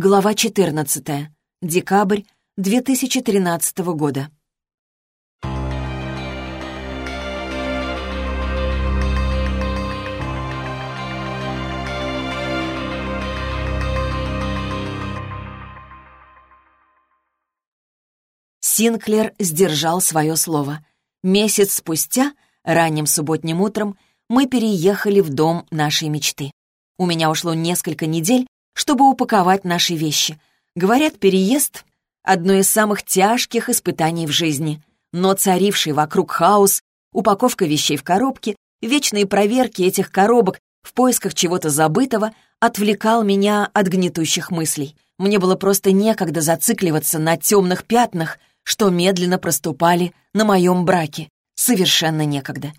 Глава 14. Декабрь 2013 года. Синклер сдержал свое слово. Месяц спустя, ранним субботним утром, мы переехали в дом нашей мечты. У меня ушло несколько недель, чтобы упаковать наши вещи. Говорят, переезд — одно из самых тяжких испытаний в жизни. Но царивший вокруг хаос, упаковка вещей в коробке, вечные проверки этих коробок в поисках чего-то забытого отвлекал меня от гнетущих мыслей. Мне было просто некогда зацикливаться на темных пятнах, что медленно проступали на моем браке. Совершенно некогда.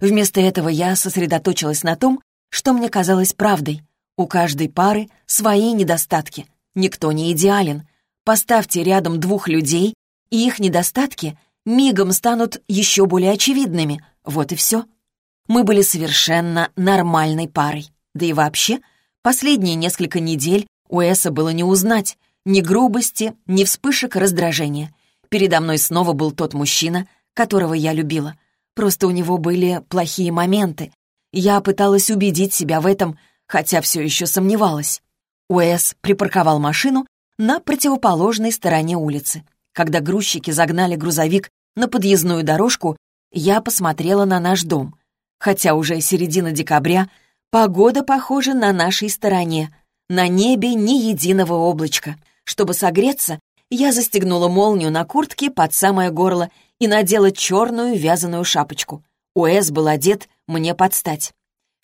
Вместо этого я сосредоточилась на том, что мне казалось правдой. У каждой пары свои недостатки. Никто не идеален. Поставьте рядом двух людей, и их недостатки мигом станут еще более очевидными. Вот и все. Мы были совершенно нормальной парой. Да и вообще, последние несколько недель у Эса было не узнать ни грубости, ни вспышек раздражения. Передо мной снова был тот мужчина, которого я любила. Просто у него были плохие моменты. Я пыталась убедить себя в этом, хотя все еще сомневалась. Уэс припарковал машину на противоположной стороне улицы. Когда грузчики загнали грузовик на подъездную дорожку, я посмотрела на наш дом. Хотя уже середина декабря, погода похожа на нашей стороне. На небе ни единого облачка. Чтобы согреться, я застегнула молнию на куртке под самое горло и надела черную вязаную шапочку. Уэс был одет мне под стать.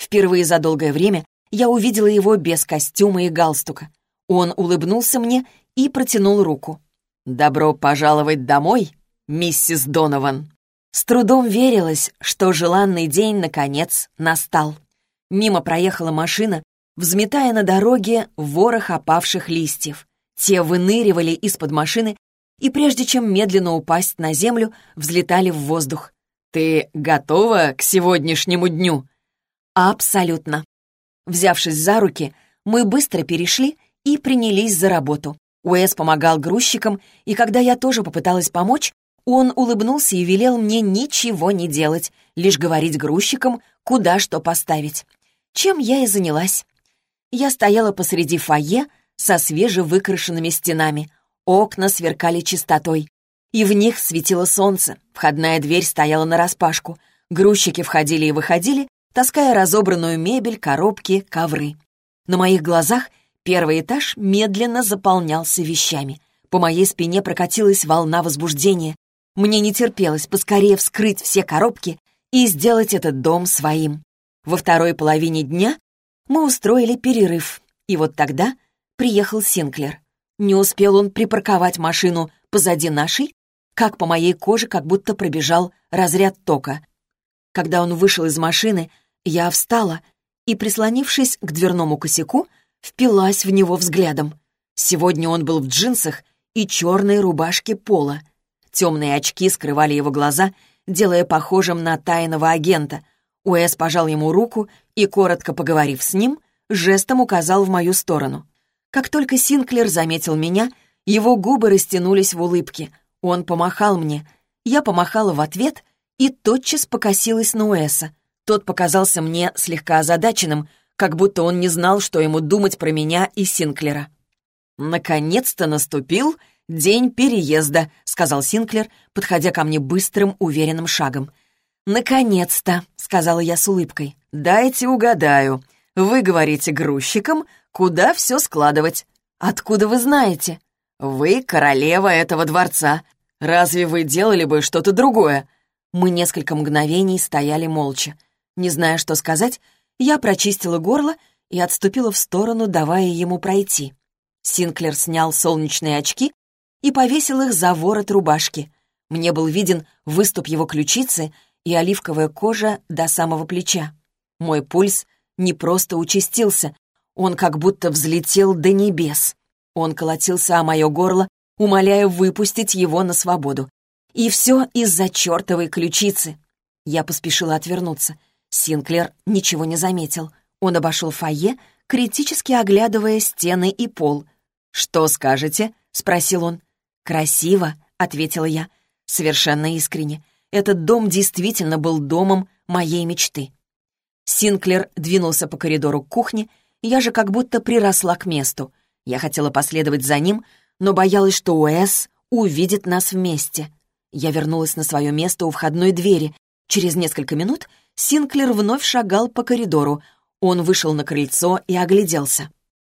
Впервые за долгое время я увидела его без костюма и галстука. Он улыбнулся мне и протянул руку. «Добро пожаловать домой, миссис Донован!» С трудом верилось, что желанный день, наконец, настал. Мимо проехала машина, взметая на дороге ворох опавших листьев. Те выныривали из-под машины и, прежде чем медленно упасть на землю, взлетали в воздух. «Ты готова к сегодняшнему дню?» «Абсолютно». Взявшись за руки, мы быстро перешли и принялись за работу. Уэс помогал грузчикам, и когда я тоже попыталась помочь, он улыбнулся и велел мне ничего не делать, лишь говорить грузчикам, куда что поставить. Чем я и занялась. Я стояла посреди фойе, со свежевыкрашенными стенами. Окна сверкали чистотой. И в них светило солнце. Входная дверь стояла нараспашку. Грузчики входили и выходили, таская разобранную мебель, коробки, ковры. На моих глазах первый этаж медленно заполнялся вещами. По моей спине прокатилась волна возбуждения. Мне не терпелось поскорее вскрыть все коробки и сделать этот дом своим. Во второй половине дня мы устроили перерыв, и вот тогда приехал Синклер. Не успел он припарковать машину позади нашей, как по моей коже как будто пробежал разряд тока. Когда он вышел из машины, я встала и, прислонившись к дверному косяку, впилась в него взглядом. Сегодня он был в джинсах и черной рубашке пола. Темные очки скрывали его глаза, делая похожим на тайного агента. Уэс пожал ему руку и, коротко поговорив с ним, жестом указал в мою сторону. Как только Синклер заметил меня, его губы растянулись в улыбке. Он помахал мне. Я помахала в ответ и тотчас покосилась на Уэса. Тот показался мне слегка озадаченным, как будто он не знал, что ему думать про меня и Синклера. «Наконец-то наступил день переезда», — сказал Синклер, подходя ко мне быстрым, уверенным шагом. «Наконец-то», — сказала я с улыбкой. «Дайте угадаю. Вы говорите грузчикам, куда все складывать. Откуда вы знаете? Вы королева этого дворца. Разве вы делали бы что-то другое?» Мы несколько мгновений стояли молча. Не зная, что сказать, я прочистила горло и отступила в сторону, давая ему пройти. Синклер снял солнечные очки и повесил их за ворот рубашки. Мне был виден выступ его ключицы и оливковая кожа до самого плеча. Мой пульс не просто участился, он как будто взлетел до небес. Он колотился о мое горло, умоляя выпустить его на свободу. И все из-за чертовой ключицы. Я поспешила отвернуться. Синклер ничего не заметил. Он обошел фойе, критически оглядывая стены и пол. «Что скажете?» — спросил он. «Красиво», — ответила я, совершенно искренне. Этот дом действительно был домом моей мечты. Синклер двинулся по коридору к кухне, я же как будто приросла к месту. Я хотела последовать за ним, но боялась, что Уэс увидит нас вместе. Я вернулась на свое место у входной двери. Через несколько минут Синклер вновь шагал по коридору. Он вышел на крыльцо и огляделся.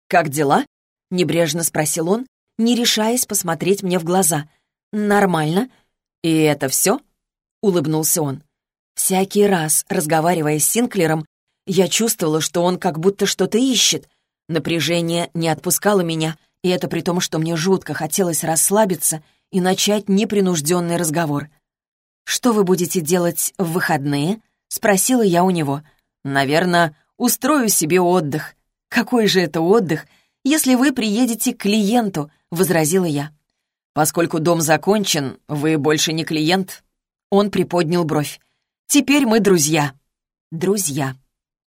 «Как дела?» — небрежно спросил он, не решаясь посмотреть мне в глаза. «Нормально. И это все?» — улыбнулся он. Всякий раз, разговаривая с Синклером, я чувствовала, что он как будто что-то ищет. Напряжение не отпускало меня, и это при том, что мне жутко хотелось расслабиться и начать непринужденный разговор. «Что вы будете делать в выходные?» — спросила я у него. «Наверное, устрою себе отдых». «Какой же это отдых, если вы приедете к клиенту?» — возразила я. «Поскольку дом закончен, вы больше не клиент». Он приподнял бровь. «Теперь мы друзья». «Друзья».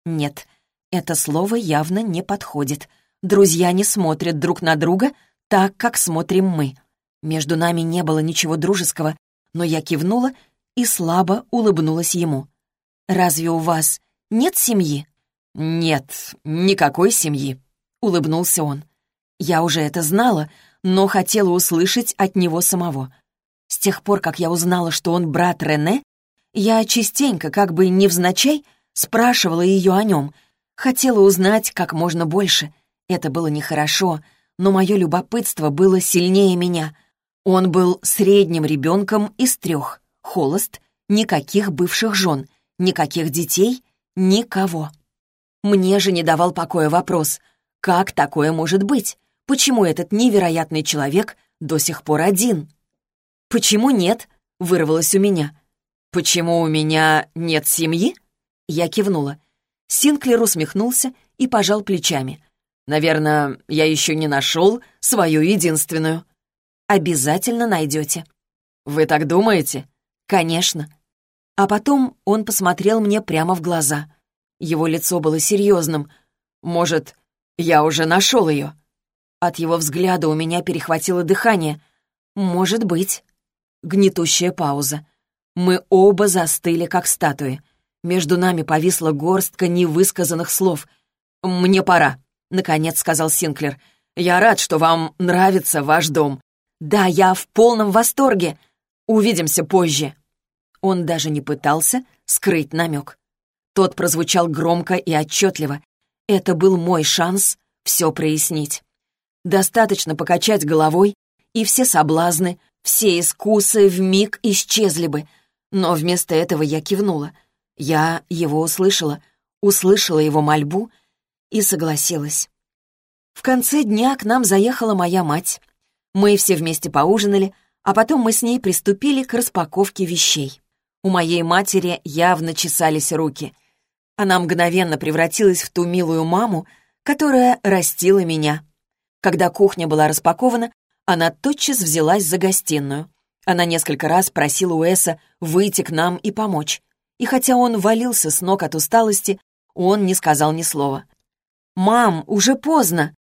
Нет, это слово явно не подходит. Друзья не смотрят друг на друга так, как смотрим мы. Между нами не было ничего дружеского, но я кивнула и слабо улыбнулась ему. «Разве у вас нет семьи?» «Нет, никакой семьи», — улыбнулся он. Я уже это знала, но хотела услышать от него самого. С тех пор, как я узнала, что он брат Рене, я частенько, как бы невзначай, спрашивала ее о нем, хотела узнать как можно больше. Это было нехорошо, но мое любопытство было сильнее меня. Он был средним ребенком из трех, холост, никаких бывших жен, никаких детей, никого. Мне же не давал покоя вопрос, как такое может быть? Почему этот невероятный человек до сих пор один? «Почему нет?» — вырвалось у меня. «Почему у меня нет семьи?» Я кивнула. Синклер усмехнулся и пожал плечами. «Наверное, я еще не нашел свою единственную». «Обязательно найдете». «Вы так думаете?» «Конечно». А потом он посмотрел мне прямо в глаза. Его лицо было серьезным. «Может, я уже нашел ее?» От его взгляда у меня перехватило дыхание. «Может быть». Гнетущая пауза. Мы оба застыли, как статуи. Между нами повисла горстка невысказанных слов. «Мне пора», — наконец сказал Синклер. «Я рад, что вам нравится ваш дом. Да, я в полном восторге. Увидимся позже». Он даже не пытался скрыть намек. Тот прозвучал громко и отчетливо. Это был мой шанс все прояснить. Достаточно покачать головой, и все соблазны, все искусы вмиг исчезли бы. Но вместо этого я кивнула. Я его услышала, услышала его мольбу и согласилась. В конце дня к нам заехала моя мать. Мы все вместе поужинали, а потом мы с ней приступили к распаковке вещей. У моей матери явно чесались руки. Она мгновенно превратилась в ту милую маму, которая растила меня. Когда кухня была распакована, она тотчас взялась за гостиную. Она несколько раз просила Уэса выйти к нам и помочь. И хотя он валился с ног от усталости, он не сказал ни слова. «Мам, уже поздно!»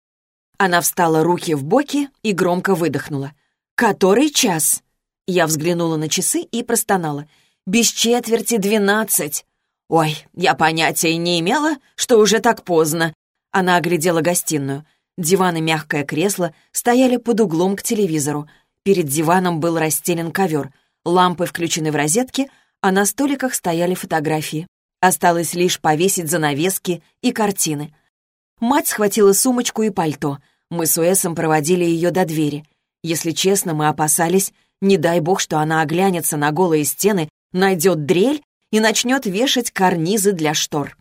Она встала руки в боки и громко выдохнула. «Который час?» Я взглянула на часы и простонала. «Без четверти двенадцать!» «Ой, я понятия не имела, что уже так поздно!» Она оглядела гостиную. Диван и мягкое кресло стояли под углом к телевизору. Перед диваном был расстелен ковер. Лампы включены в розетки, а на столиках стояли фотографии. Осталось лишь повесить занавески и картины. Мать схватила сумочку и пальто. Мы с Уэсом проводили ее до двери. Если честно, мы опасались, не дай бог, что она оглянется на голые стены, найдет дрель и начнет вешать карнизы для штор.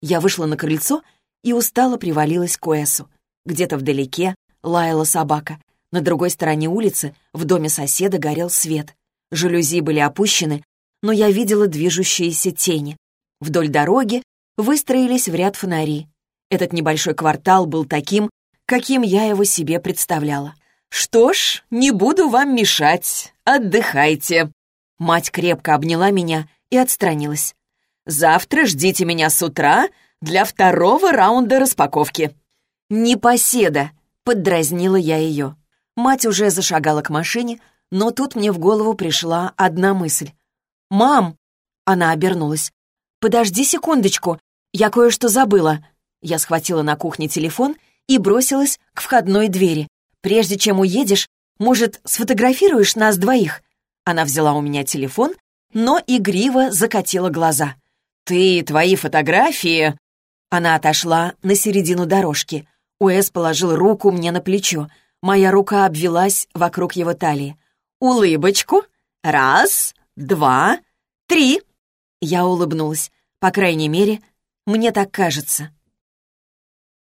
Я вышла на крыльцо и устало привалилась к Уэсу. Где-то вдалеке лаяла собака. На другой стороне улицы в доме соседа горел свет. Жалюзи были опущены, но я видела движущиеся тени. Вдоль дороги выстроились в ряд фонари. Этот небольшой квартал был таким, каким я его себе представляла. «Что ж, не буду вам мешать. Отдыхайте». Мать крепко обняла меня и отстранилась. «Завтра ждите меня с утра для второго раунда распаковки». «Непоседа!» Поддразнила я ее. Мать уже зашагала к машине, но тут мне в голову пришла одна мысль. «Мам!» Она обернулась. «Подожди секундочку, я кое-что забыла». Я схватила на кухне телефон и бросилась к входной двери. «Прежде чем уедешь, может, сфотографируешь нас двоих?» Она взяла у меня телефон, но игриво закатила глаза. «Ты, твои фотографии...» Она отошла на середину дорожки. Уэс положил руку мне на плечо. Моя рука обвелась вокруг его талии. «Улыбочку. Раз, два, три». Я улыбнулась. По крайней мере, мне так кажется.